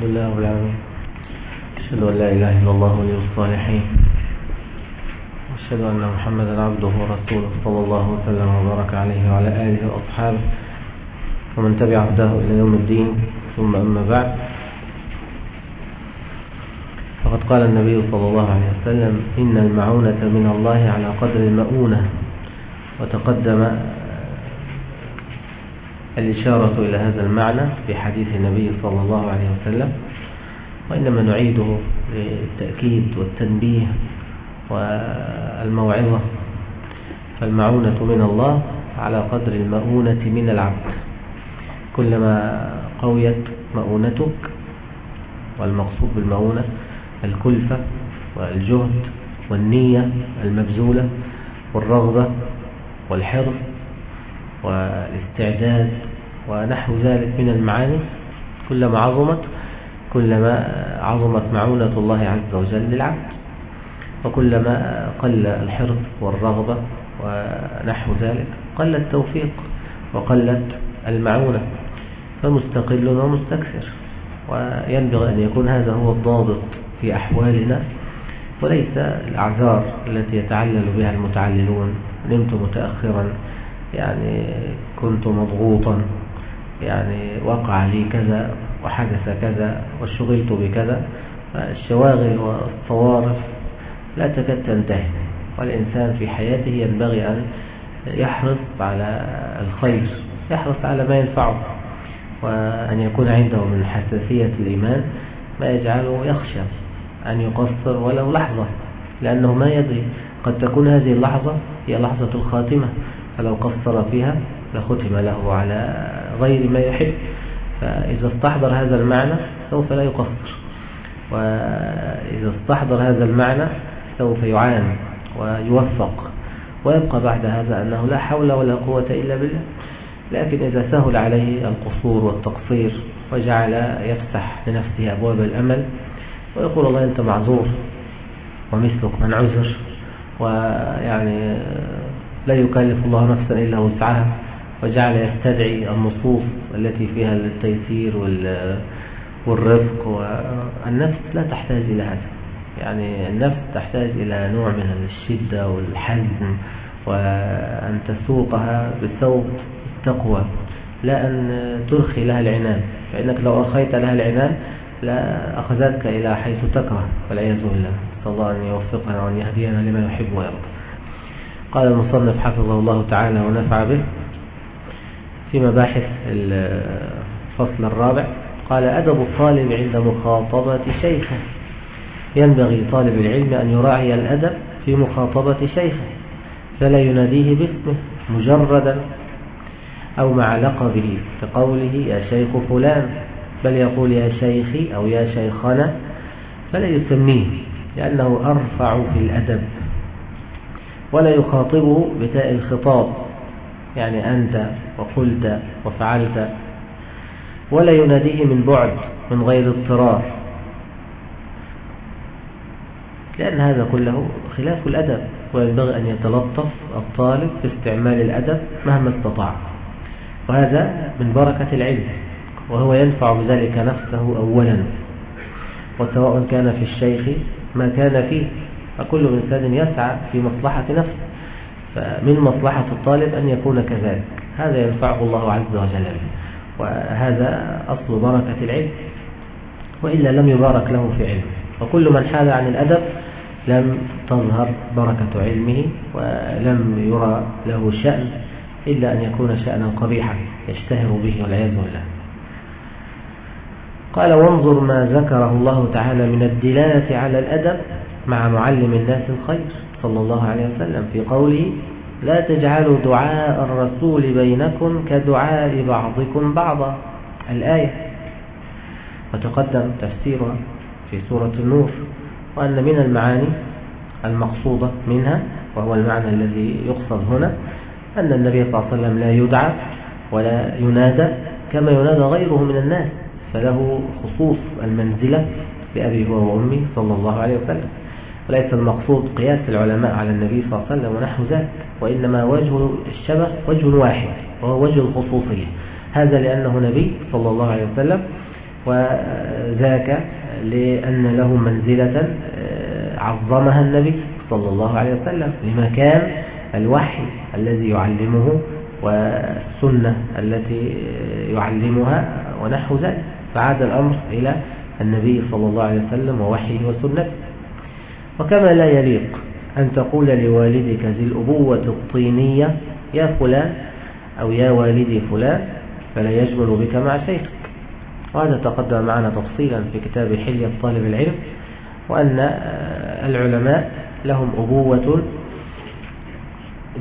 الحمد لله رب العالمين. أشهد أن لا إله إلا الله ولي الصالحين. وأشهد أن محمدا عبده ورسوله صلى الله وسلم وبارك عليه وعلى آله وأصحابه ومن تبع هداه إلى يوم الدين. ثم أما بعد. فقد قال النبي صلى الله عليه وسلم إن المعونة من الله على قدر المؤونة وتقدم الإشارة إلى هذا المعنى في حديث النبي صلى الله عليه وسلم وإنما نعيده للتأكيد والتنبيه والموعظة. فالمعونة من الله على قدر المؤونة من العبد. كلما قويت مؤونتك والمقصود بالمؤونة الكلفة والجهد والنية المبذولة والرغبة والحرص والاستعداد ونحو ذلك من المعاني كلما عظمت كلما عظمت معونة الله عز وجل للعبد وكلما قل الحرص والرغبة ونحو ذلك قل التوفيق وقلت المعونة. فمستقل ومستكثر وينبغي أن يكون هذا هو الضابط في أحوالنا وليس الأعذار التي يتعلل بها المتعللون نمت متأخرا يعني كنت مضغوطا يعني وقع لي كذا وحدث كذا وشغلت بكذا الشواغل والصوارف لا تكاد تنتهي. والإنسان في حياته ينبغي أن يحرص على الخير يحرص على ما ينفعه وأن يكون عنده من حساسية الإيمان ما يجعله يخشى أن يقصر ولو لحظة لأنه ما يدري قد تكون هذه اللحظة هي لحظة الخاتمة. فلو قصر فيها لختم له على غير ما يحب فإذا استحضر هذا المعنى سوف لا يقصر وإذا استحضر هذا المعنى سوف يعاني ويوفق ويبقى بعد هذا أنه لا حول ولا قوة إلا بالله. لكن إذا سهل عليه القصور والتقصير وجعل يفتح لنفسه أبواب الأمل ويقول الله أنت معذور ومثلك من عذر ويعني لا يكلف الله نفسا إلا وسعها وجعل يستدعي النصوص التي فيها التيسير والرفق والنفس لا تحتاج إلى هذا. يعني النفس تحتاج إلى نوع من الشدة والحزم وأن تسوقها بثوب التقوى لا أن ترخي لها العنان. فإنك لو أرخيت لها العنان لا أخذتك إلى حيث تكره والعياذ بالله. صلى الله أن يوفقنا وأن يهدينا لما يحب ويرضى. قال المصنف حفظه الله تعالى ونفع به في مباحث الفصل الرابع قال أدب الطالب عند مخاطبة شيخه. ينبغي طالب العلم أن يراعي الأدب في مخاطبة شيخه فلا يناديه باسمه مجردا أو مع لقبه كقوله يا شيخ فلان بل يقول يا شيخي أو يا شيخنا فلا يسميه لأنه أرفع في الأدب. ولا يخاطبه بتاء الخطاب. يعني أنت وقلت وفعلت. ولا يناديه من بعد من غير اضطرار. لأن هذا كله خلاف الأدب وينبغي أن يتلطف الطالب في استعمال الأدب مهما استطاع. وهذا من بركة العلم وهو ينفع بذلك نفسه أولا. وسواء كان في الشيخ ما كان فيه. فكل إنسان يسعى في مصلحة نفسه فمن مصلحة الطالب أن يكون كذلك. هذا ينفعه الله عز وجل وهذا أصل بركة العلم وإلا لم يبارك له في علمه. وكل من حال عن الأدب لم تظهر بركة علمه ولم يرى له شأن إلا أن يكون شأنا قبيحا يشتهر به والعياذ بالله. قال وانظر ما ذكره الله تعالى من الدلالة على الأدب مع معلم الناس الخير صلى الله عليه وسلم في قوله لا تجعلوا دعاء الرسول بينكم كدعاء بعضكم بعضا. الآية وتقدم تفسيرها في سورة النور وأن من المعاني المقصودة منها وهو المعنى الذي يقصد هنا أن النبي صلى الله عليه وسلم لا يدعى ولا ينادى كما ينادى غيره من الناس فله خصوص المنزلة بأبي هو وأمي صلى الله عليه وسلم. وليس المقصود قياس العلماء على النبي صلى الله عليه وسلم ونحو ذلك وإنما وجه الشبه وجه واحد وهو وجه الخصوصية. هذا لأنه نبي صلى الله عليه وسلم وذاك لأن له منزلة عظمها النبي صلى الله عليه وسلم لمكان الوحي الذي يعلمه والسنة التي يعلمها ونحو ذلك فعاد الأمر إلى النبي صلى الله عليه وسلم ووحيه وسنته. وكما لا يليق أن تقول لوالدك ذي الأبوة الطينية يا فلان أو يا والدي فلان فلا يجمل بك مع شيخك. وهذا تقدم معنا تفصيلا في كتاب حلية طالب العلم وأن العلماء لهم أبوة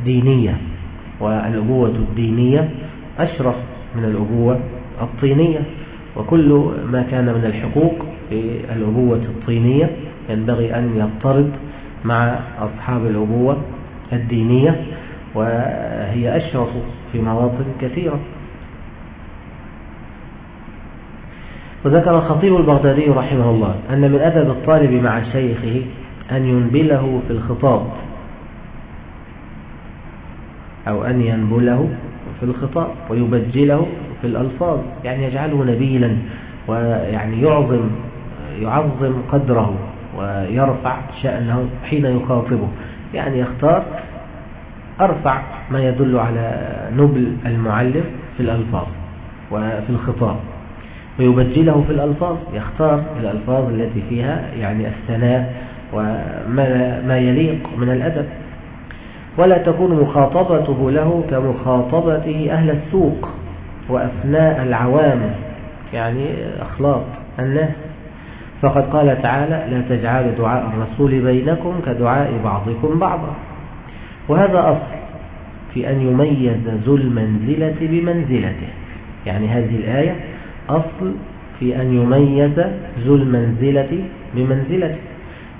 دينية والأبوة الدينية أشرف من الأبوة الطينية. وكل ما كان من الحقوق في الأبوة الطينية ينبغي أن يضطرد مع أصحاب الأبوة الدينية وهي أشرف في مواطن كثيرة. وذكر الخطيب البغدادي رحمه الله أن من أدب الطالب مع شيخه أن ينبله في الخطاب أو أن ينبله في الخطاب ويبجله في الألفاظ يعني يجعله نبيلا ويعني يعظم يعظم قدره. ويرفع شأنه حين يخاطبه. يعني يختار أرفع ما يدل على نبل المعلم في الألفاظ وفي الخطاب. ويبجله في الألفاظ يختار الألفاظ التي فيها يعني الثناء وما ما يليق من الأدب. ولا تكون مخاطبته له كمخاطبته أهل السوق وأثناء العوام. يعني أخلاق الناس فقد قال تعالى لا تجعلوا دعاء الرسول بينكم كدعاء بعضكم بعضا. وهذا أصل في أن يميز ذو المنزلة بمنزلته. يعني هذه الآية أصل في أن يميز ذو المنزلة بمنزلته.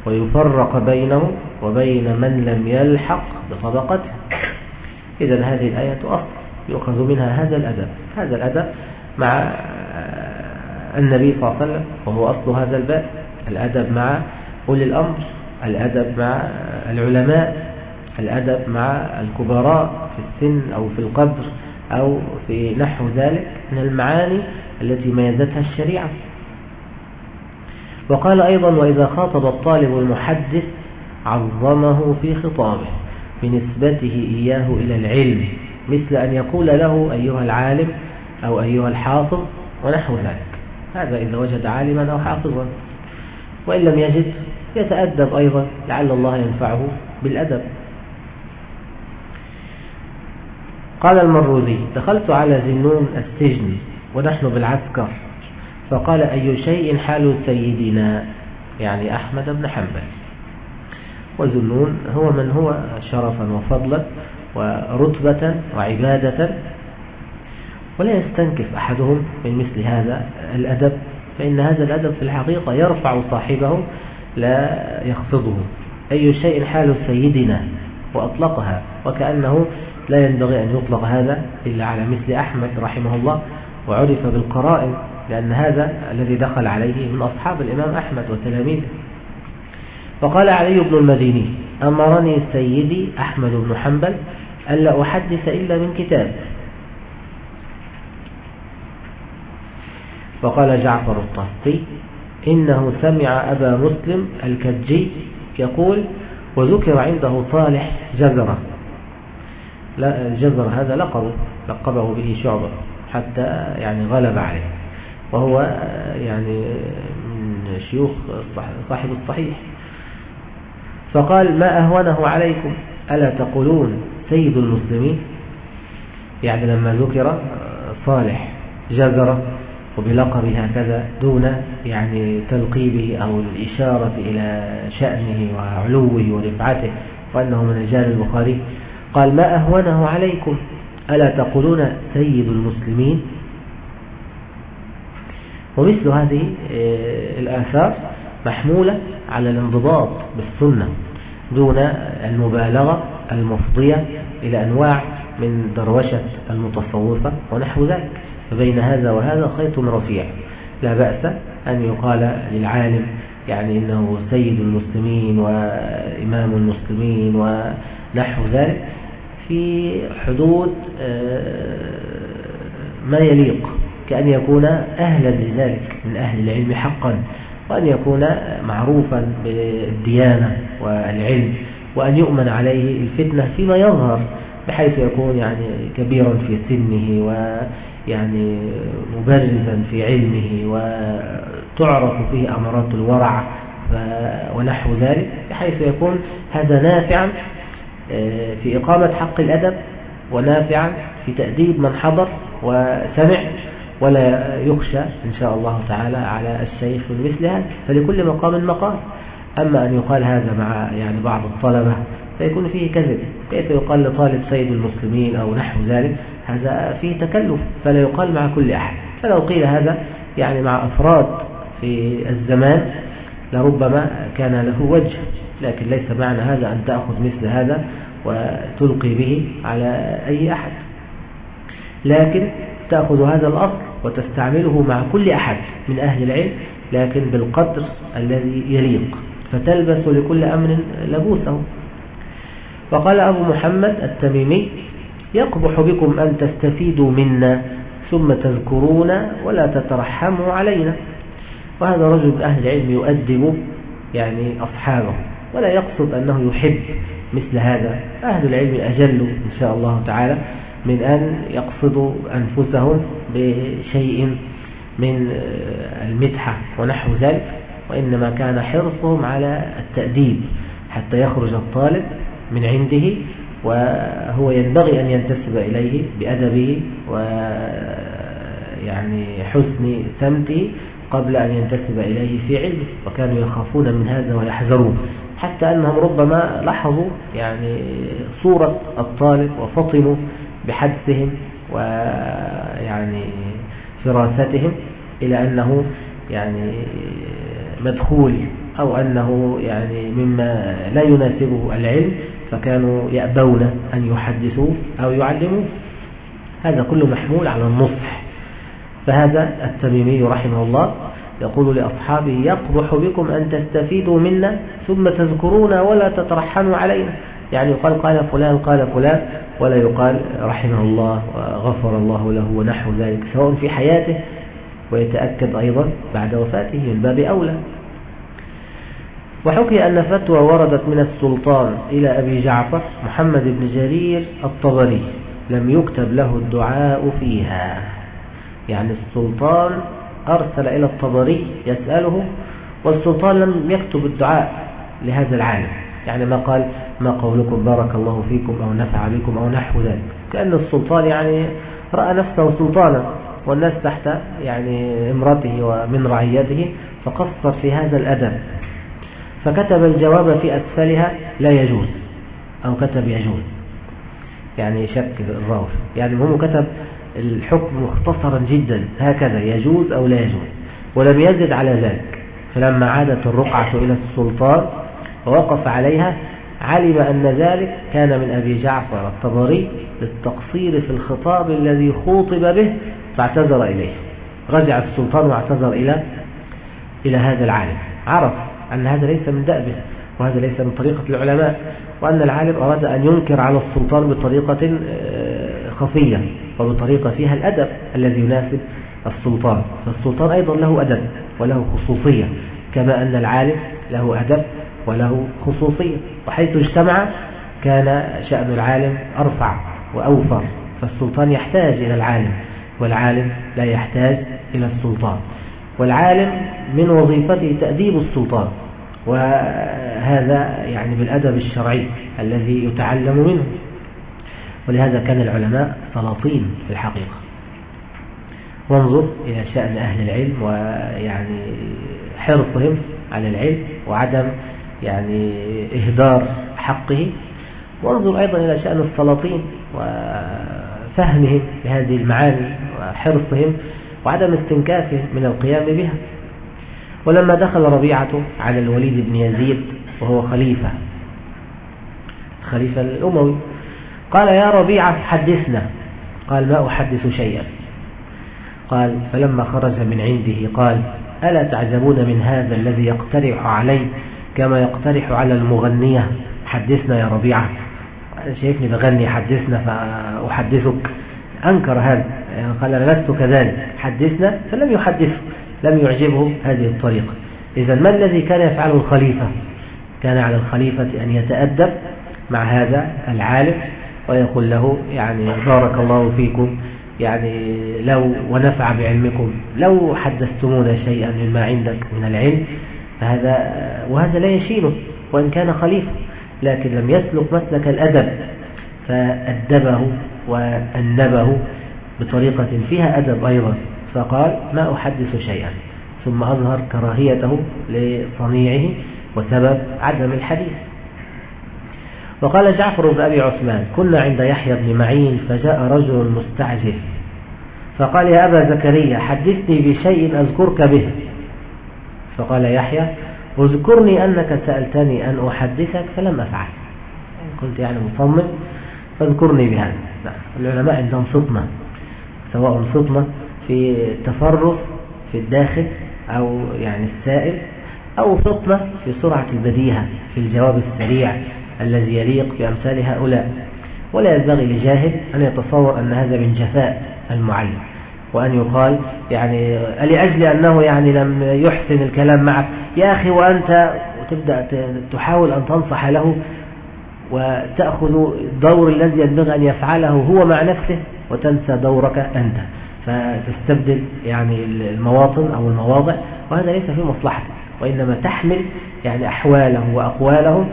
ويفرق بينه وبين من لم يلحق بطبقته إذا هذه الآية أصل يؤخذ منها هذا الأدب. هذا الأدب مع النبي صلى الله عليه وسلم وهو أصل هذا الباب الأدب مع أولي الأمر الأدب مع العلماء الأدب مع الكبراء في السن أو في القدر أو في نحو ذلك من المعاني التي ميزتها الشريعة. وقال أيضا وإذا خاطب الطالب المحدث عظمه في خطابه بنسبته إياه إلى العلم مثل أن يقول له أيها العالم أو أيها الحافظ ونحو ذلك. هذا إذا وجد عالما أو حافظا. وإن لم يجد يتأدب أيضا لعل الله ينفعه بالأدب. قال المروذي دخلت على زنون السجن ونحن بالعسكر. فقال أي شيء حال سيدنا؟ يعني أحمد بن حنبل. وذنون هو من هو شرفا وفضلا ورتبة وعبادة ولا يستنكف أحدهم من مثل هذا الأدب فإن هذا الأدب في الحقيقة يرفع صاحبه لا يخفضه. أي شيء حال سيدنا وأطلقها وكأنه لا ينبغي أن يطلق هذا إلا على مثل أحمد رحمه الله وعرف بالقرائن لأن هذا الذي دخل عليه من أصحاب الإمام أحمد وتلاميذه. فقال علي بن المديني أمرني سيدي أحمد بن حنبل ألا أحدث إلا من كتاب. وقال جعفر الطهطي إنه سمع أبا مسلم الكجي يقول وذكر عنده صالح جزرة. لا الجزر هذا لقبه لقبه به شعبة حتى يعني غلب عليه. وهو يعني من شيوخ صاحب الصحيح. فقال ما أهونه عليكم؟ ألا تقولون سيد المسلمين؟ يعني لما ذكر صالح جزرة وبلقب هكذا دون يعني تلقيبه أو الإشارة إلى شأنه وعلوه ورفعته وأنه من رجال البخاري. قال ما أهونه عليكم؟ ألا تقولون سيد المسلمين؟ ومثل هذه آه، الآثار محمولة على الانضباط بالسنة دون المبالغة المفضية إلى أنواع من دروشة المتصوفة ونحو ذلك. فبين هذا وهذا خيط رفيع. لا بأس أن يقال للعالم يعني إنه سيد المسلمين وإمام المسلمين ونحو ذلك في حدود آه، ما يليق كأن يكون أهلا لذلك من أهل العلم حقا وأن يكون معروفا بالديانة والعلم وأن يؤمن عليه الفتنة فيما يظهر بحيث يكون يعني كبيرا في سنه ويعني مبرزا في علمه وتعرف فيه أمارات الورع ونحو ذلك بحيث يكون هذا نافعا آه، في إقامة حق الأدب ونافعا في تأديب من حضر وسمع ولا يخشى إن شاء الله تعالى على الشيخ من مثل هذا. فلكل مقام مقام. أما أن يقال هذا مع يعني بعض الطلبة فيكون فيه كذب كيف يقال لطالب سيد المسلمين أو نحو ذلك؟ هذا فيه تكلف فلا يقال مع كل أحد. فلو قيل هذا يعني مع أفراد في الزمان لربما كان له وجه لكن ليس معنى هذا أن تأخذ مثل هذا وتلقي به على أي أحد. لكن تأخذ هذا الأصل وتستعمله مع كل أحد من أهل العلم لكن بالقدر الذي يليق. فتلبس لكل أمر لبوسه. وقال أبو محمد التميمي يقبح بكم أن تستفيدوا منا ثم تذكرون ولا تترحموا علينا. وهذا رجل أهل العلم يؤدب يعني أصحابه ولا يقصد أنه يحب مثل هذا. أهل العلم أجل إن شاء الله تعالى من أن يقصدوا أنفسهم بشيء من المدحة ونحو ذلك وإنما كان حرصهم على التأديب حتى يخرج الطالب من عنده وهو ينبغي أن ينتسب إليه بأدبه ويعني حسن سمته قبل أن ينتسب إليه في علمه وكانوا يخافون من هذا ويحذرون. حتى أنهم ربما لاحظوا يعني صورة الطالب وفطنوا بحدثهم ويعني فراستهم إلى أنه يعني مدخول أو أنه يعني مما لا يناسبه العلم. فكانوا يأبون أن يحدثوا أو يعلموا. هذا كله محمول على النصح. فهذا التميمي رحمه الله يقول لأصحابه يقبح بكم أن تستفيدوا منا ثم تذكرون ولا تترحموا علينا. يعني يقال قال فلان قال فلان ولا يقال رحمه الله وغفر الله له ونحو ذلك سواء في حياته ويتأكد أيضا بعد وفاته من باب أولى. وحكي أن فتوى وردت من السلطان إلى أبي جعفر محمد بن جرير الطبري. لم يكتب له الدعاء فيها. يعني السلطان أرسل إلى الطبري يسأله والسلطان لم يكتب الدعاء لهذا العالم. يعني ما قال ما قولكم بارك الله فيكم أو نفع بكم أو نحو ذلك. كأن السلطان يعني رأى نفسه سلطانا والناس تحت يعني امرته ومن رعيته فقصر في هذا الأدب. فكتب الجواب في أسفلها لا يجوز أو كتب يجوز يعني شك الراوي يعني هم كتب الحكم مختصرا جدا هكذا يجوز أو لا يجوز ولم يزد على ذلك فلما عادت الرقعة إلى السلطان ووقف عليها علم أن ذلك كان من أبي جعفر الطبري للتقصير في الخطاب الذي خوطب به فاعتذر إليه رجع السلطان واعتذر إلى إلى هذا العالم عرف أن هذا ليس من دأبه وهذا ليس من طريقة العلماء وأن العالم أراد أن ينكر على السلطان بطريقة آه، خفية وبطريقة فيها الأدب الذي يناسب السلطان. فالسلطان أيضا له أدب وله خصوصية كما أن العالم له أدب وله خصوصية وحيث اجتمع كان شأن العالم أرفع وأوفر. فالسلطان يحتاج إلى العالم والعالم لا يحتاج إلى السلطان. والعالم من وظيفته تأديب السلطان وهذا يعني بالأدب الشرعي الذي يتعلم منه. ولهذا كان العلماء سلاطين في الحقيقة. وانظر إلى شأن أهل العلم ويعني حرصهم على العلم وعدم يعني إهدار حقه. وانظر أيضا إلى شأن السلاطين وفهمهم لهذه المعاني وحرصهم وعدم استنكافهم من القيام بها. ولما دخل ربيعة على الوليد بن يزيد وهو خليفة خليفة الأموي قال يا ربيعة حدثنا. قال ما أحدث شيئا. قال فلما خرج من عنده قال ألا تعجبون من هذا الذي يقترح علي كما يقترح على المغنية؟ حدثنا يا ربيعة. شايفني بغني حدثنا فأحدثك. أنكر هذا. يعني قال أنا لست كذلك. حدثنا فلم يحدثه لم يعجبه هذه الطريقة. إذا ما الذي كان يفعله الخليفة؟ كان على الخليفة أن يتأدب مع هذا العالم ويقول له يعني بارك الله فيكم يعني لو ونفع بعلمكم لو حدثتمونا شيئا مما عندك من العلم فهذا وهذا لا يشينه وإن كان خليفة لكن لم يسلك مسلك الأدب فأدبه وأنبه بطريقة فيها أدب أيضا. فقال ما أحدث شيئا. ثم أظهر كراهيته لصنيعه وسبب عدم الحديث. وقال جعفر بن أبي عثمان كنا عند يحيى بن معين فجاء رجل مستعجل فقال يا أبا زكريا حدثني بشيء أذكرك به. فقال يحيى اذكرني أنك سألتني أن أحدثك فلم أفعل. كنت يعني مصمم فاذكرني بهذا. نعم. العلماء عندهم فطنة سواء فطنة في التفرغ في الداخل أو يعني السائل أو فطنة في سرعة البديهة في الجواب السريع الذي يليق بأمثال هؤلاء. ولا ينبغي لجاهل أن يتصور أن هذا من جفاء المعلم وأن يقال يعني لأجل أنه يعني لم يحسن الكلام معك يا أخي وأنت وتبدأ تحاول أن تنصح له وتأخذ الدور الذي ينبغي أن يفعله هو مع نفسه. وتنسى دورك أنت. فتستبدل يعني المواطن أو المواضع وهذا ليس في مصلحتك وإنما تحمل يعني أحواله وأقواله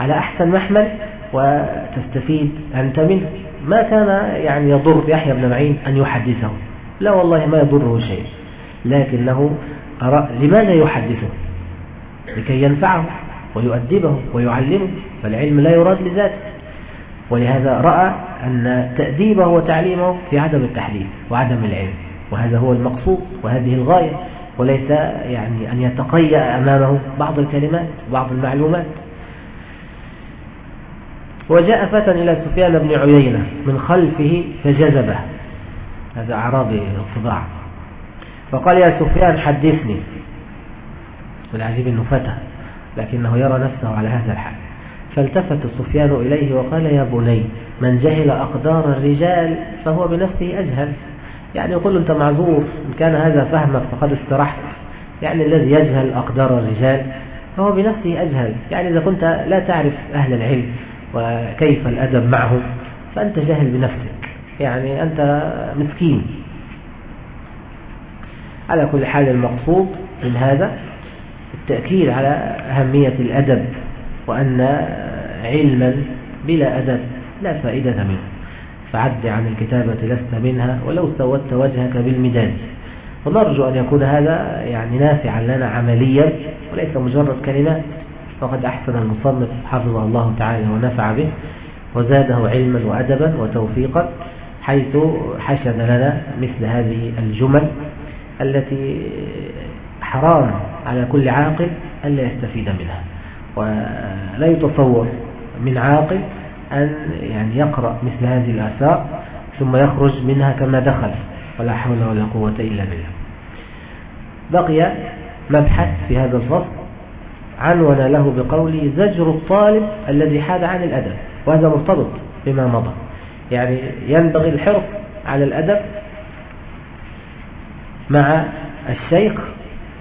على أحسن محمل وتستفيد أنت منه. ما كان يعني يضر يحيى بن معين أن يحدثه. لا والله ما يضره شيء. لكنه أرى لماذا يحدثه؟ لكي ينفعه ويؤدبه ويعلمه فالعلم لا يراد لذاته. ولهذا رأى أن تأديبه وتعليمه في عدم التحديث وعدم العلم وهذا هو المقصود وهذه الغاية وليس يعني أن يتقيأ أمامه بعض الكلمات بعض المعلومات. وجاء فتى إلى سفيان بن عيينة من خلفه فجذبه. هذا أعرابي الطباع. فقال يا سفيان حدثني. والعجيب أنه فتى لكنه يرى نفسه على هذا الحال. فالتفت سفيان إليه وقال يا بني من جهل أقدار الرجال فهو بنفسه أجهل. يعني يقول أنت معذور إن كان هذا فهمك فقد استرحت. يعني الذي يجهل أقدار الرجال فهو بنفسه أجهل. يعني إذا كنت لا تعرف أهل العلم وكيف الأدب معهم فأنت جاهل بنفسك. يعني أنت مسكين. على كل حال المقصود من هذا التأكيد على أهمية الأدب. وأن علما بلا أدب لا فائدة منه. فعد عن الكتابة لست منها ولو سودت وجهك بالمداد. ونرجو أن يكون هذا يعني نافعا لنا عمليا وليس مجرد كلمات فقد أحسن المصنف حفظه الله تعالى ونفع به وزاده علما وأدبا وتوفيقا حيث حشد لنا مثل هذه الجمل التي حرام على كل عاقل ألا يستفيد منها. ولا يتصور من عاقل أن يعني يقرأ مثل هذه الآثار ثم يخرج منها كما دخل ولا حول ولا قوة إلا بالله. بقي مبحث في هذا الفصل عنون له بقوله زجر الطالب الذي حاد عن الأدب. وهذا مرتبط بما مضى. يعني ينبغي الحرص على الأدب مع الشيخ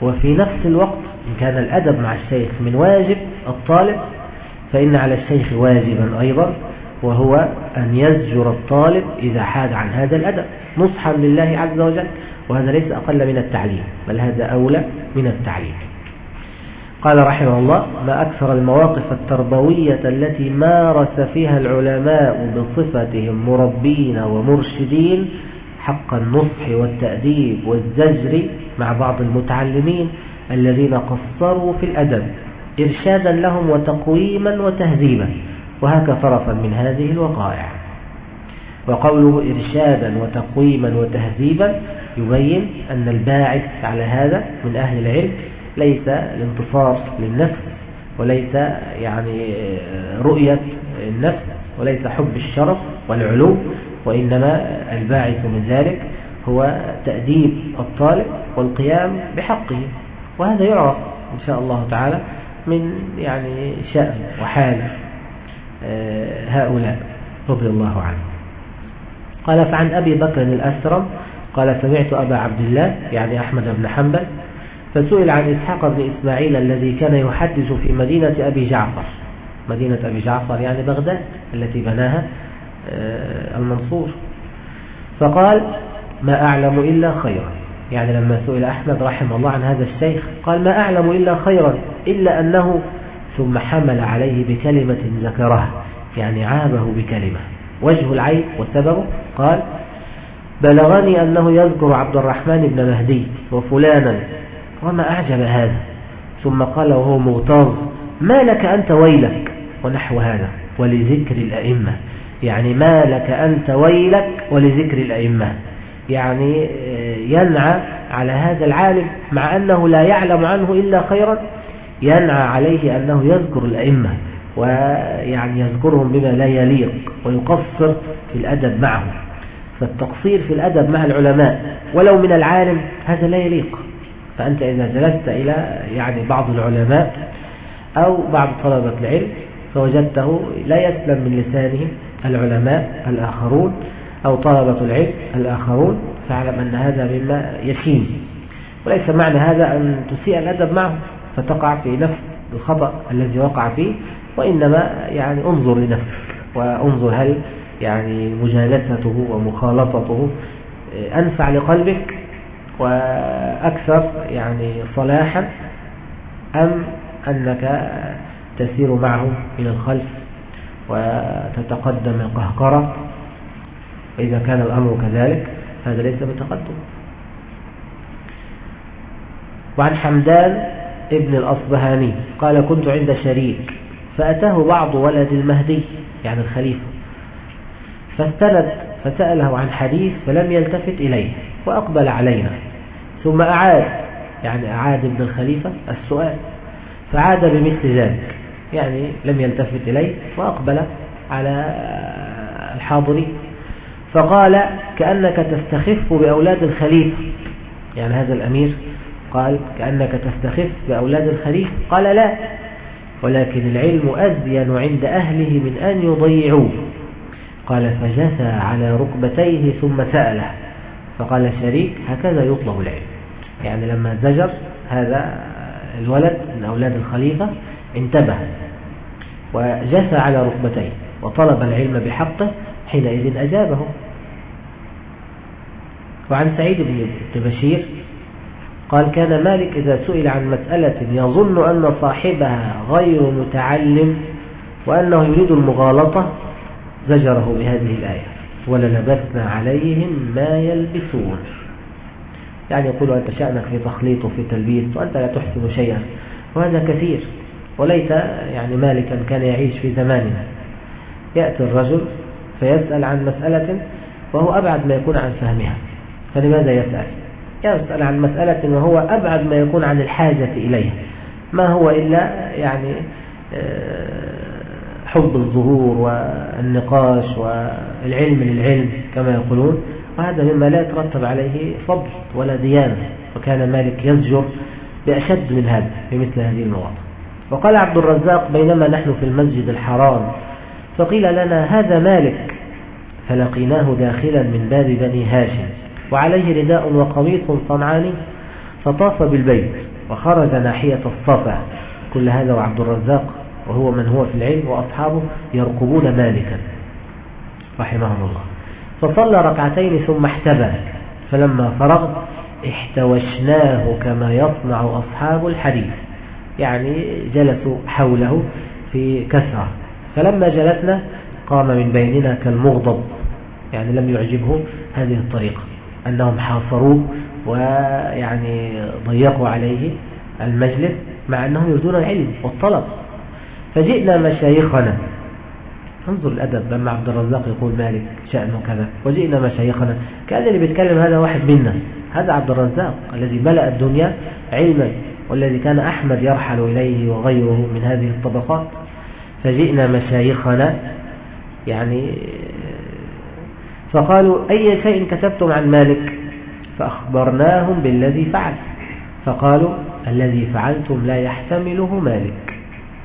وفي نفس الوقت إن كان الأدب مع الشيخ من واجب الطالب فإن على الشيخ واجبا أيضا وهو أن يزجر الطالب إذا حاد عن هذا الأدب. نصحا لله عز وجل وهذا ليس أقل من التعليم بل هذا أولى من التعليم قال رحمه الله ما أكثر المواقف التربوية التي مارس فيها العلماء بصفتهم مربين ومرشدين حق النصح والتأديب والزجر مع بعض المتعلمين الذين قصروا في الأدب إرشادا لهم وتقويما وتهذيبا وهك طرفا من هذه الوقائع. وقوله إرشادا وتقويما وتهذيبا يبين أن الباعث على هذا من أهل العلم ليس الانتصار للنفس وليس يعني رؤية النفس وليس حب الشرف والعلو وإنما الباعث من ذلك هو تأديب الطالب والقيام بحقه. وهذا يعرف إن شاء الله تعالى من يعني شأن وحال آه، هؤلاء رضي الله عنه قال فعن أبي بكر الأسرم قال سمعت أبا عبد الله يعني أحمد بن حنبل فسئل عن إسحاق بن إسماعيل الذي كان يحدث في مدينة أبي جعفر. مدينة أبي جعفر يعني بغداد التي بناها آه، المنصور. فقال ما أعلم إلا خيرا. يعني لما سئل أحمد رحمه الله عن هذا الشيخ قال ما أعلم إلا خيرا إلا أنه ثم حمل عليه بكلمة ذكرها يعني عابه بكلمة وجه العيب وسببه قال بلغني أنه يذكر عبد الرحمن بن مهدي وفلانا وما أعجب هذا ثم قال وهو مغتاظ ما لك أنت ويلك؟ ونحو هذا ولذكر الأئمة يعني ما لك أنت ويلك ولذكر الأئمة يعني ينعى على هذا العالم مع أنه لا يعلم عنه إلا خيرا ينعى عليه أنه يذكر الأئمة ويعني يذكرهم بما لا يليق ويقصر في الأدب معهم. فالتقصير في الأدب مع العلماء ولو من العالم هذا لا يليق. فأنت إذا جلست إلى يعني بعض العلماء أو بعض طلبة العلم فوجدته لا يسلم من لسانه العلماء الآخرون أو طلبة العلم الآخرون. فاعلم أن هذا مما يشين. وليس معنى هذا أن تسيء الأدب معه فتقع في نفس الخطأ الذي وقع فيه وإنما يعني انظر لنفسك وانظر هل يعني مجالسته ومخالطته أنفع لقلبك وأكثر يعني صلاحا أم أنك تسير معه إلى الخلف وتتقدم القهقرة؟ وإذا كان الأمر كذلك. هذا ليس بتقدم. وعن حمدان ابن الأصبهاني قال كنت عند شريك فأتاه بعض ولد المهدي يعني الخليفة فاستند فسأله عن حديث فلم يلتفت إليه وأقبل علينا ثم أعاد يعني أعاد ابن الخليفة السؤال فعاد بمثل ذلك يعني لم يلتفت إليه وأقبل على الحاضرين. فقال كأنك تستخف بأولاد الخليفة يعني هذا الأمير قال كأنك تستخف بأولاد الخليفة قال لا ولكن العلم أزين عند أهله من أن يضيعوه. قال فجثى على ركبتيه ثم سأله فقال شريك هكذا يطلب العلم. يعني لما زجر هذا الولد من أولاد الخليفة انتبه وجثى على ركبتيه وطلب العلم بحقه حينئذ أجابه وعن سعيد بن بشير قال كان مالك إذا سئل عن مسألة يظن أن صاحبها غير متعلم وأنه يريد المغالطة زجره بهذه الآية وللبسنا عليهم ما يلبسون يعني يقول أنت شأنك في تخليط وفي تلبيس وأنت لا تحسن شيئا وهذا كثير وليت يعني مالكا كان يعيش في زماننا. يأتي الرجل فيسأل عن مسألة وهو أبعد ما يكون عن فهمها. فلماذا يسأل؟ يسأل عن مسألة وهو أبعد ما يكون عن الحاجة إليها. ما هو إلا يعني آه، حب الظهور والنقاش والعلم للعلم كما يقولون. وهذا مما لا يترتب عليه فضل ولا ديانة. وكان مالك يزجر بأشد من هذا في مثل هذه المواضع. وقال عبد الرزاق بينما نحن في المسجد الحرام فقيل لنا هذا مالك. فلقيناه داخلا من باب بني هاشم وعليه رداء وقميص صنعاني فطاف بالبيت وخرج ناحية الصفا. كل هذا وعبد الرزاق وهو من هو في العلم وأصحابه يرقبون مالكا. رحمه الله. فصلى ركعتين ثم احتبى. فلما فرغ احتوشناه كما يصنع أصحاب الحديث. يعني جلسوا حوله في كثرة. فلما جلسنا قام من بيننا كالمغضب. يعني لم يعجبه هذه الطريقة أنهم حاصروه ويعني ضيقوا عليه المجلس مع أنهم يريدون العلم والطلب. فجئنا مشايخنا. انظر الأدب لما عبد الرزاق يقول مالك شأنه كذا. وجئنا مشايخنا. كأن اللي بيتكلم هذا واحد منا. هذا عبد الرزاق الذي ملأ الدنيا علما والذي كان أحمد يرحل إليه وغيره من هذه الطبقات. فجئنا مشايخنا يعني فقالوا أي شيء كتبتم عن مالك؟ فأخبرناهم بالذي فعل. فقالوا الذي فعلتم لا يحتمله مالك.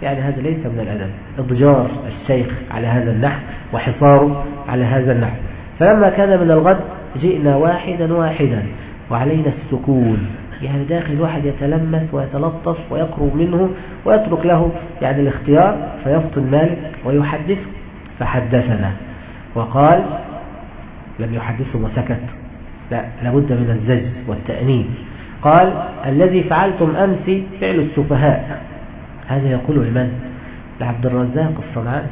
يعني هذا ليس من الأدب. إضجار الشيخ على هذا النحو وحصاره على هذا النحو. فلما كان من الغد جئنا واحدا واحدا وعلينا السكون. يعني داخل الواحد يتلمس ويتلطف ويقرب منه ويترك له يعني الاختيار فيفطن مالك ويحدث فحدثنا. وقال لم يحدثه وسكت. لا لابد من الزج والتأنيب. قال الذي فعلتم أمس فعل السفهاء. هذا يقول لمن؟ لعبد الرزاق الصنعاني.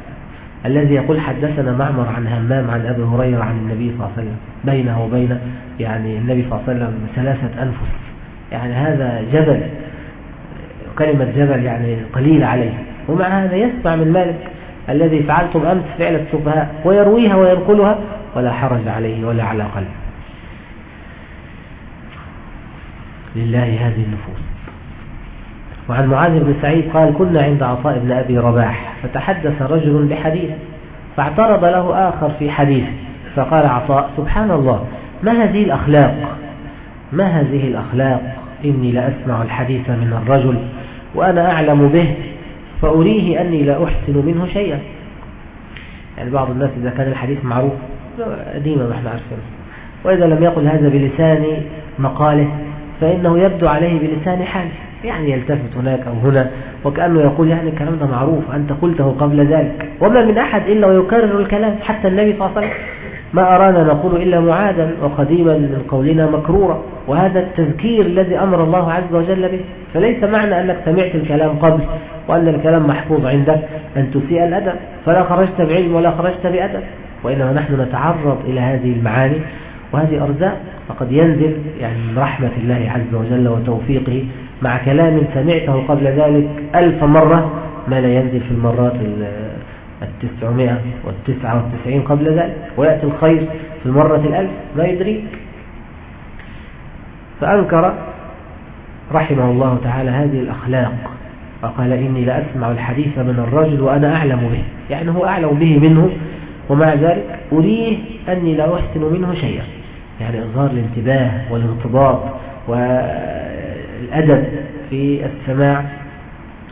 الذي يقول حدثنا معمر عن همام عن أبي هريرة عن النبي صلى الله عليه وسلم. بينه وبين يعني النبي صلى الله عليه وسلم ثلاثة أنفس. يعني هذا جبل كلمة جبل يعني قليل عليه. ومع هذا يسمع من مالك الذي فعلتم أمس فعل السفهاء ويرويها وينقلها ولا حرج عليه ولا على قلبه. لله هذه النفوس. وعن معاذ بن سعيد قال كنا عند عطاء بن أبي رباح فتحدث رجل بحديث فاعترض له آخر في حديث فقال عطاء سبحان الله ما هذه الأخلاق؟ ما هذه الأخلاق؟ إني لأسمع الحديث من الرجل وأنا أعلم به فأريه أني لا أحسن منه شيئا. يعني بعض الناس إذا كان الحديث معروف ديما ما إحنا عارفين وإذا لم يقل هذا بلسان مقاله فإنه يبدو عليه بلسان حاله يعني يلتفت هناك أو هنا وكأنه يقول يعني الكلام ده معروف أنت قلته قبل ذلك. وما من أحد إلا ويكرر الكلام حتى النبي صلى الله عليه وسلم. ما أرانا نقول إلا معادا وقديما من قولنا مكرورا وهذا التذكير الذي أمر الله عز وجل به. فليس معنى أنك سمعت الكلام قبل وأن الكلام محفوظ عندك أن تسيء الأدب. فلا خرجت بعلم ولا خرجت بأدب وإنما نحن نتعرض إلى هذه المعاني. وهذه أرزاق فقد ينزل يعني من رحمة الله عز وجل وتوفيقه مع كلام سمعته قبل ذلك ألف مرة ما لا ينزل في المرات التسعمائة والتسعة والتسعين قبل ذلك ويأتي الخير في المرة الألف ما يدريك فأنكر رحمه الله تعالى هذه الأخلاق فقال إني لأسمع الحديث من الرجل وأنا أعلم به يعني هو أعلم به منه ومع ذلك أريه أني لا أحسن منه شيئا. يعني إظهار الانتباه والانضباط والأدب في السماع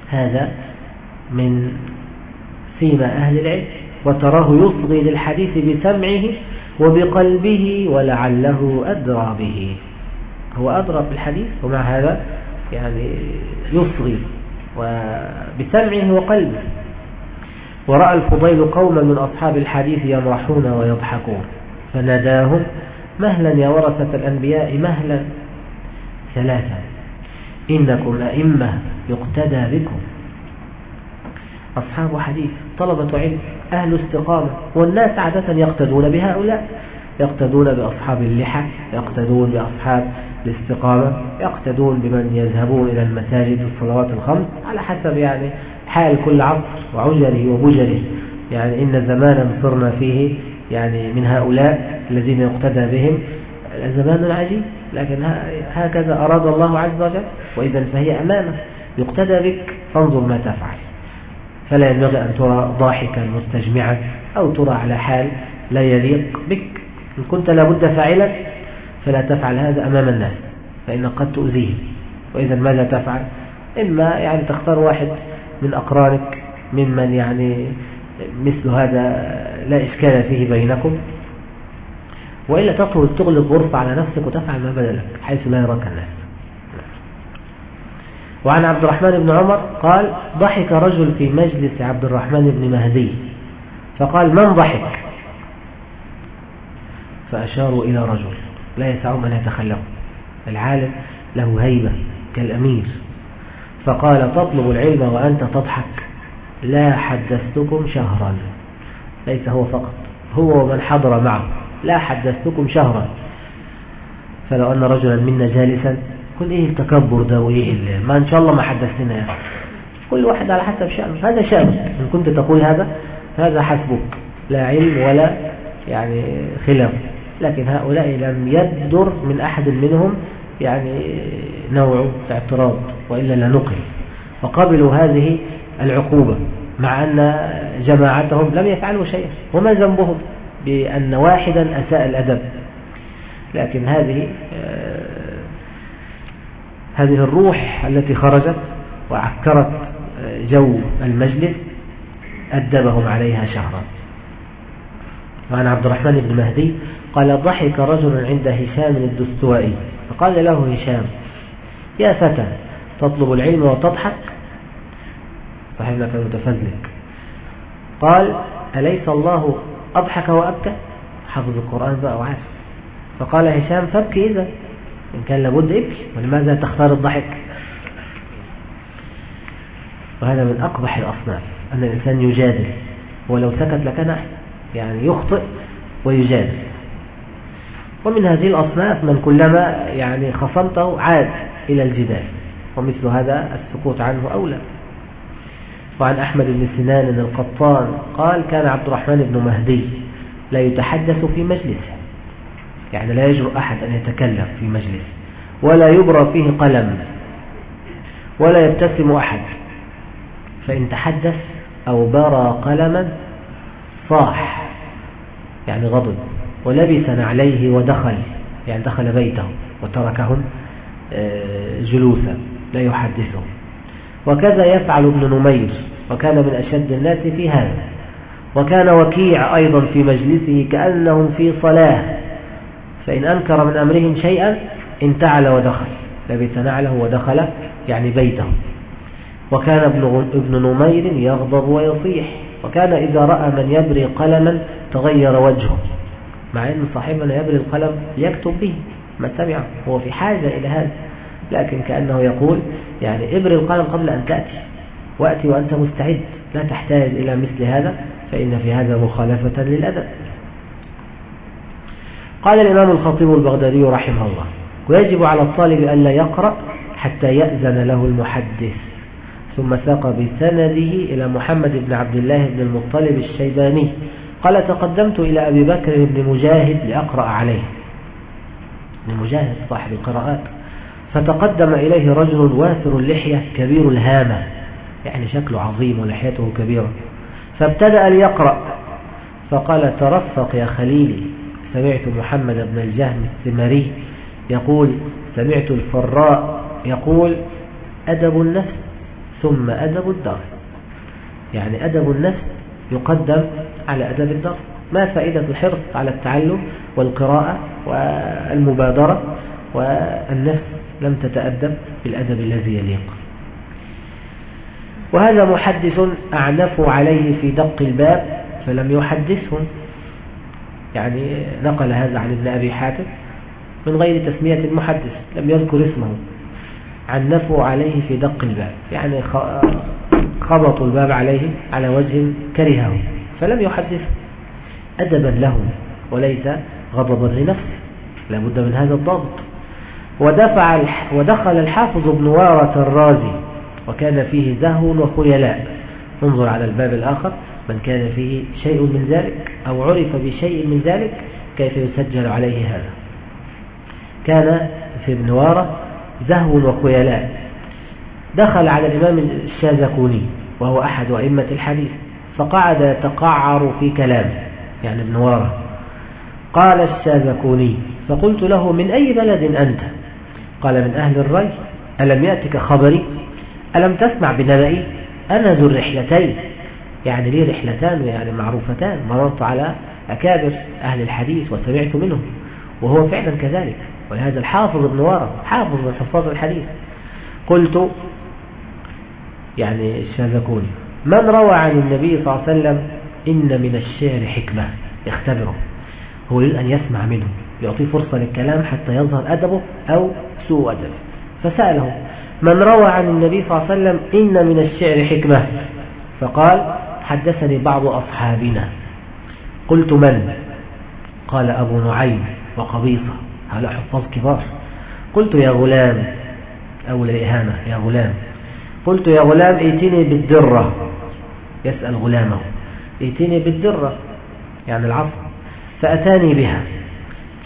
هذا من سيما أهل العلم وتراه يصغي للحديث بسمعه وبقلبه ولعله أدرى به. هو أدرى في الحديث ومع هذا يعني يصغي وبسمعه وقلبه. ورأى الفضيل قوما من أصحاب الحديث يمرحون ويضحكون فناداهم مهلا يا ورثة الأنبياء مهلا. ثلاثة إنكم أئمة يقتدى بكم. أصحاب حديث طلبة علم أهل استقامة والناس عادة يقتدون بهؤلاء يقتدون بأصحاب اللحى يقتدون بأصحاب الاستقامة يقتدون بمن يذهبون إلى المساجد والصلوات الخمس على حسب يعني حال كل عصر وعجره وبجره يعني إن زمانا صرنا فيه يعني من هؤلاء الذين يقتدى بهم. زمان عجيب لكن هكذا أراد الله عز وجل وإذا فهي أمامه يقتدى بك فانظر ما تفعل. فلا ينبغي أن ترى ضاحكا مستجمعا أو ترى على حال لا يليق بك. إن كنت لابد فاعلا فلا تفعل هذا أمام الناس فإن قد تؤذيه وإذا ماذا تفعل؟ إما يعني تختار واحد من أقرانك ممن يعني مثل هذا لا إشكال فيه بينكم. وإلا تطهر تغلق غرفة على نفسك وتفعل ما بدلك حيث لا يراك الناس. وعن عبد الرحمن بن عمر قال ضحك رجل في مجلس عبد الرحمن بن مهدي فقال من ضحك؟ فأشاروا إلى رجل لا يسعهم أن يتخلقوا العالم له هيبة كالأمير. فقال تطلب العلم وأنت تضحك لا حدثتكم شهرا ليس هو فقط هو ومن حضر معه لا حدثتكم شهرا. فلو أن رجلا منا جالسا قل إيه التكبر ده وإيه ما إن شاء الله ما حدثتنا يا كل واحد على حسب شأنه. هذا شأنه إن كنت تقول هذا هذا حسبك. لا علم ولا يعني خلاف. لكن هؤلاء لم يدر من أحد منهم يعني نوع اعتراض وإلا لنقل فقبلوا هذه العقوبة مع أن جماعتهم لم يفعلوا شيئا. وما ذنبهم؟ بأن واحدا أساء الأدب. لكن هذه آه، هذه الروح التي خرجت وعكرت جو المجلس أدبهم عليها شهرا. وعن عبد الرحمن بن مهدي قال ضحك رجل عند هشام الدستوائي. فقال له هشام يا فتى تطلب العلم وتضحك؟ صاحبنا كان قال أليس الله أضحك وأبكى؟ حفظ القرآن بقى وعارف. فقال هشام فابكي إذا إن كان لابد ابكي ولماذا تختار الضحك؟ وهذا من أقبح الأصناف أن الإنسان يجادل ولو سكت لكان يعني يخطئ ويجادل. ومن هذه الأصناف من كلما يعني خصمته عاد إلى الجدال ومثل هذا السكوت عنه أولى وعن أحمد بن سنان القطان قال كان عبد الرحمن بن مهدي لا يتحدث في مجلسه يعني لا يجرؤ أحد أن يتكلم في مجلس ولا يبرى فيه قلم ولا يبتسم أحد. فإن تحدث أو برى قلما صاح يعني غضب ولبس نعليه ودخل يعني دخل بيته وتركهم آه، جلوسا لا يحدثهم. وكذا يفعل ابن نمير وكان من أشد الناس في هذا. وكان وكيع أيضا في مجلسه كأنهم في صلاة. فإن أنكر من أمرهم شيئا انتعل ودخل. لبس نعله ودخل يعني بيته. وكان ابن, ابن نمير يغضب ويصيح. وكان إذا رأى من يبري قلما تغير وجهه. مع أن صاحبنا يبري القلم يكتب به ما سمع هو في حاجة إلى هذا. لكن كأنه يقول يعني ابري القلم قبل أن تأتي. وأتي وأنت مستعد. لا تحتاج إلى مثل هذا فإن في هذا مخالفة للأدب. قال الإمام الخطيب البغدادي رحمه الله ويجب على الطالب أن لا يقرأ حتى يأذن له المحدث. ثم ساق بسنده إلى محمد بن عبد الله بن المطلب الشيباني. قال تقدمت إلى أبي بكر بن مجاهد لأقرأ عليه. ابن مجاهد صاحب القراءات. فتقدم إليه رجل وافر اللحية كبير الهامة. يعني شكله عظيم ولحيته كبيرة. فابتدأ ليقرأ. فقال ترفق يا خليلي. سمعت محمد بن الجهم السمري يقول سمعت الفراء يقول أدب النفس ثم أدب الدار يعني أدب النفس يقدم على أدب الدار ما فائدة الحرص على التعلم والقراءة والمبادرة والنفس لم تتأدب بالأدب الذي يليق. وهذا محدث أعنفوا عليه في دق الباب فلم يحدثهم. يعني نقل هذا عن ابن أبي حاتم من غير تسمية المحدث لم يذكر اسمه. عنفوا عليه في دق الباب يعني خبطوا الباب عليه على وجه كرهه فلم يحدث أدبا له وليس غضبا لنفسه. لابد من هذا الضبط. ودفع ودخل الحافظ ابن وارة الرازي وكان فيه زهو وخيلاء. انظر على الباب الآخر. من كان فيه شيء من ذلك أو عرف بشيء من ذلك كيف يسجل عليه هذا. كان في ابن وارة زهو وخيلاء دخل على الإمام الشاذكوني وهو أحد أئمة الحديث فقعد يتقعر في كلامه يعني ابن وارة. قال الشاذكوني فقلت له من أي بلد أنت؟ قال من أهل الري ألم يأتك خبري؟ ألم تسمع بنبئي؟ أنا ذو الرحلتين. يعني لي رحلتان يعني معروفتان. مررت على أكابر أهل الحديث وسمعت منهم وهو فعلا كذلك. ولهذا الحافظ ابن وارى حافظ من حفاظ الحديث. قلت يعني الشاذكوني من روى عن النبي صلى الله عليه وسلم إن من الشعر حكمة يختبره هو يريد أن يسمع منه يعطيه فرصة للكلام حتى يظهر أدبه أو سوء أدبه. فسأله من روى عن النبي صلى الله عليه وسلم إن من الشعر حكمة؟ فقال حدثني بعض أصحابنا. قلت من؟ قال أبو نعيم وقبيصة. هؤلاء حفاظ كبار. قلت يا غلام أول الإهانة يا غلام. قلت يا غلام ائتني بالدرة. يسأل غلامه. ائتني بالدرة يعني العصر. فأتاني بها.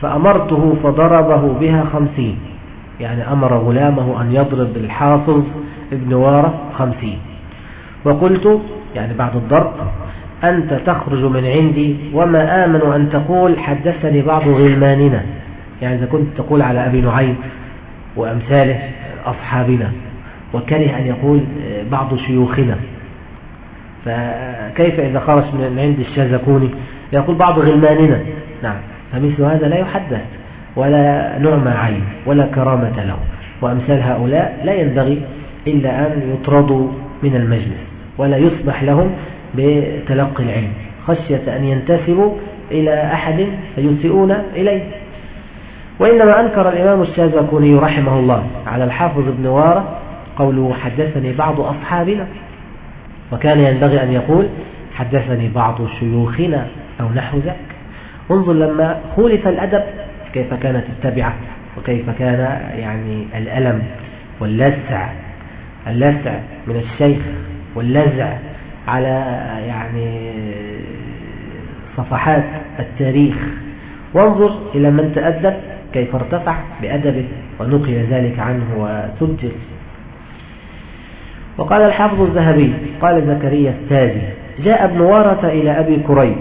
فأمرته فضربه بها خمسين. يعني أمر غلامه أن يضرب الحافظ ابن وارة خمسين. وقلت يعني بعد الضرب أنت تخرج من عندي وما آمن أن تقول حدثني بعض غلماننا. يعني إذا كنت تقول على أبي نعيم وأمثاله أصحابنا وكره أن يقول بعض شيوخنا. فكيف إذا خرج من عند الشاذكوني؟ يقول بعض غلماننا. نعم فمثل هذا لا يحدث ولا نعمى عين ولا كرامة له. وأمثال هؤلاء لا ينبغي إلا أن يطردوا من المجلس. ولا يسمح لهم بتلقي العلم. خشية أن ينتسبوا إلى أحد فيسيئون إليه. وإنما أنكر الإمام الشاذكوني رحمه الله على الحافظ ابن وارة قوله حدثني بعض أصحابنا وكان ينبغي أن يقول حدثني بعض شيوخنا أو نحو ذاك انظر لما خولف الأدب كيف كانت التبعة وكيف كان يعني الألم واللسع اللسع من الشيخ واللزع على يعني صفحات التاريخ. وانظر إلى من تأدب كيف ارتفع بأدبه ونقل ذلك عنه وسجل. وقال الحافظ الذهبي قال زكريا التاجي جاء ابن وارة إلى أبي كريب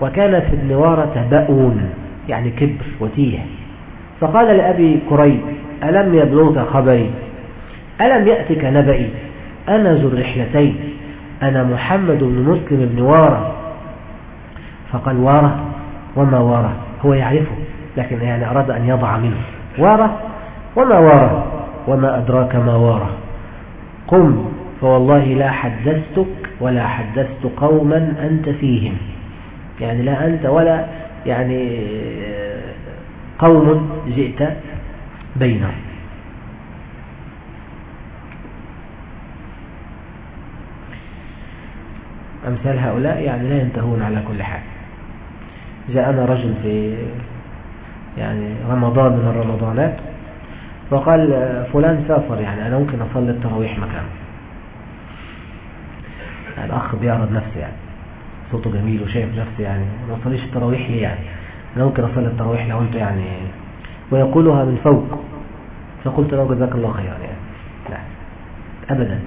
وكان في ابن وارة بأون يعني كبر وتيه. فقال لأبي كريب ألم يبلغك خبري؟ ألم يأتك نبئي؟ أنا ذو الرحلتين أنا محمد بن مسلم بن وارة. فقال وارة وما وارة؟ هو يعرفه لكن يعني أراد أن يضع منه. وارة وما وارة؟ وما أدراك ما وارة؟ قم فوالله لا حدثتك ولا حدثت قوما أنت فيهم. يعني لا أنت ولا يعني قوم جئت بينهم. أمثال هؤلاء يعني لا ينتهون على كل حال. جاءنا رجل في يعني رمضان من الرمضانات وقال فلان سافر يعني أنا ممكن أصلي التراويح مكانه. الأخ بيعرض نفسه يعني. صوته جميل وشايف نفسه يعني. ما أصليش التراويح ليه يعني؟ أنا ممكن أصلي التراويح لو أنت يعني ويقولها من فوق. فقلت له جزاك الله خيرا يعني. لا. أبدا.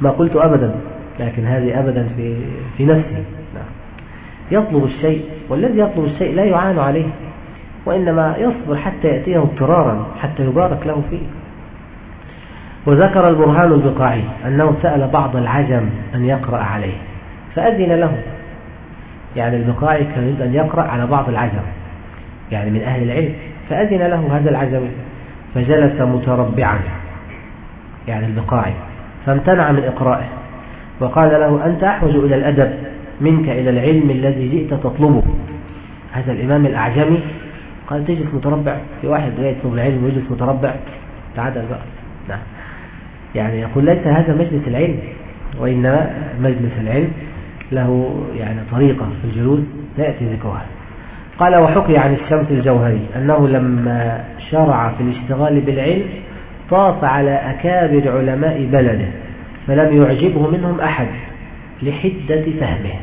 ما قلت أبدا. لكن هذه أبدا في في نفسي نعم. يطلب الشيء والذي يطلب الشيء لا يعان عليه وإنما يصبر حتى يأتيه اضطرارا حتى يبارك له فيه. وذكر البرهان البقاعي أنه سأل بعض العجم أن يقرأ عليه فأذن له. يعني البقاعي كان يريد أن يقرأ على بعض العجم يعني من أهل العلم فأذن له هذا العجم فجلس متربعا يعني البقاعي فامتنع من إقرائه. وقال له أنت أحوج إلى الأدب منك إلى العلم الذي جئت تطلبه. هذا الإمام الأعجمي قال تجلس متربع في واحد يطلب العلم ويجلس متربع. تعادل بقى. نعم. يعني يقول ليس هذا مجلس العلم وإنما مجلس العلم له يعني طريقة في الجلوس لا يأتي ذكرها. قال وحكي عن الشمس الجوهري أنه لما شرع في الاشتغال بالعلم طاف على أكابر علماء بلده. فلم يعجبه منهم أحد لحدة فهمه.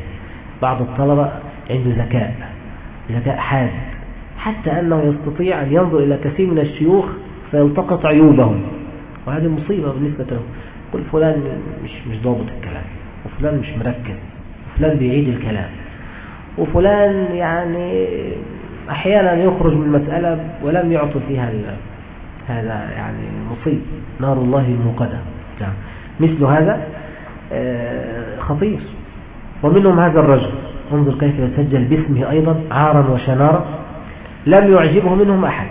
بعض الطلبة عنده ذكاء ذكاء حاد حتى أنه يستطيع أن ينظر إلى كثير من الشيوخ فيلتقط عيوبهم. وهذه مصيبة بالنسبة له. يقول فلان مش مش ضابط الكلام وفلان مش مركز وفلان بيعيد الكلام. وفلان يعني أحيانا يخرج من المسألة ولم يعطي فيها هذا يعني مصيب. نار الله الموقدة. نعم. مثل هذا آه، خطير. ومنهم هذا الرجل. انظر كيف يسجل باسمه أيضا عارا وشنارا لم يعجبه منهم أحد.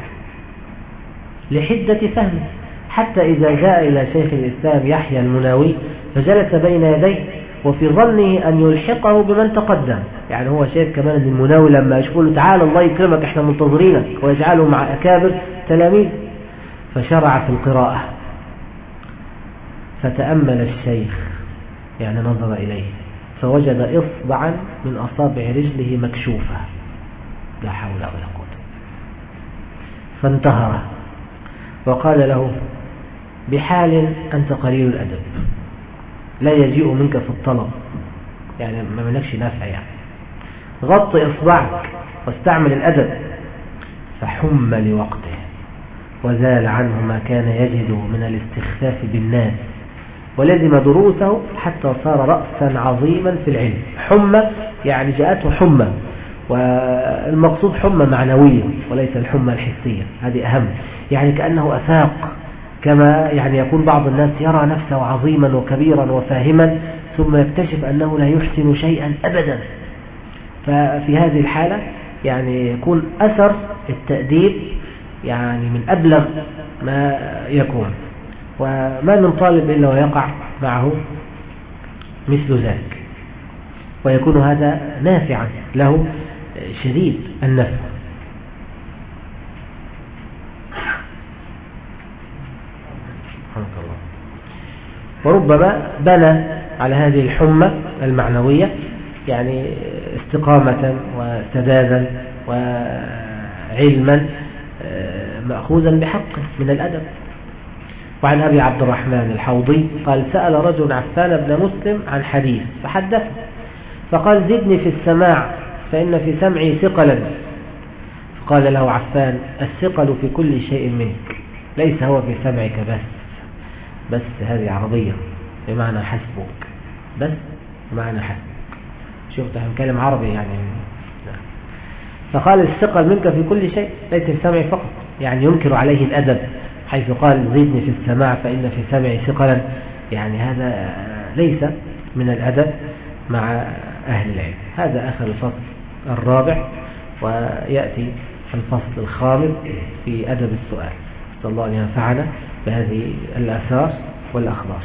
لحدة فهمه. حتى إذا جاء إلى شيخ الإسلام يحيى المناوي فجلس بين يديه وفي ظنه أن يلحقه بمن تقدم. يعني هو شايف كمان المناوي لما يقول له تعال الله يكرمك إحنا منتظرينك ويجعله مع أكابر تلاميذ. فشرع في القراءة. فتأمل الشيخ يعني نظر إليه فوجد إصبعا من أصابع رجله مكشوفة. لا حول ولا قوة. فانتهر. وقال له بحال أنت قليل الأدب لا يجيء منك في الطلب. يعني ما منكش نافع يعني. غط إصبعك واستعمل الأدب فحم لوقته وزال عنه ما كان يجد من الاستخفاف بالناس. ولزم دروسه حتى صار رأسا عظيما في العلم. حمى يعني جاءته حمى. والمقصود حمى معنوية وليس الحمى الحسية. هذه أهم. يعني كأنه أفاق. كما يعني يكون بعض الناس يرى نفسه عظيما وكبيرا وفاهما ثم يكتشف أنه لا يحسن شيئا أبدا. ففي هذه الحالة يعني يكون أثر التأديب يعني من أبلغ ما يكون. وما من طالب إلا ويقع معه مثل ذلك. ويكون هذا نافعا له شديد النفع. وربما بنى على هذه الحمى المعنوية يعني استقامة وسدادا وعلما آه، مأخوذا بحقه من الأدب. وعن أبي عبد الرحمن الحوضي قال سأل رجل عفان بن مسلم عن حديث فحدثه فقال زدني في السماع فإن في سمعي ثقلا قال له عفان الثقل في كل شيء منك ليس هو في سمعك بس بس هذه عربية بمعنى حسبك بس بمعنى حسبك شفت هنكلم عربي يعني فقال الثقل منك في كل شيء ليس في السمع فقط يعني ينكر عليه الأدب حيث قال زدني في السماع فإن في سمعي ثقلا. يعني هذا ليس من الأدب مع أهل العلم. هذا آخر الفصل الرابع ويأتي الفصل الخامس في أدب السؤال. صلى الله أن ينفعنا بهذه الآثار والأخبار.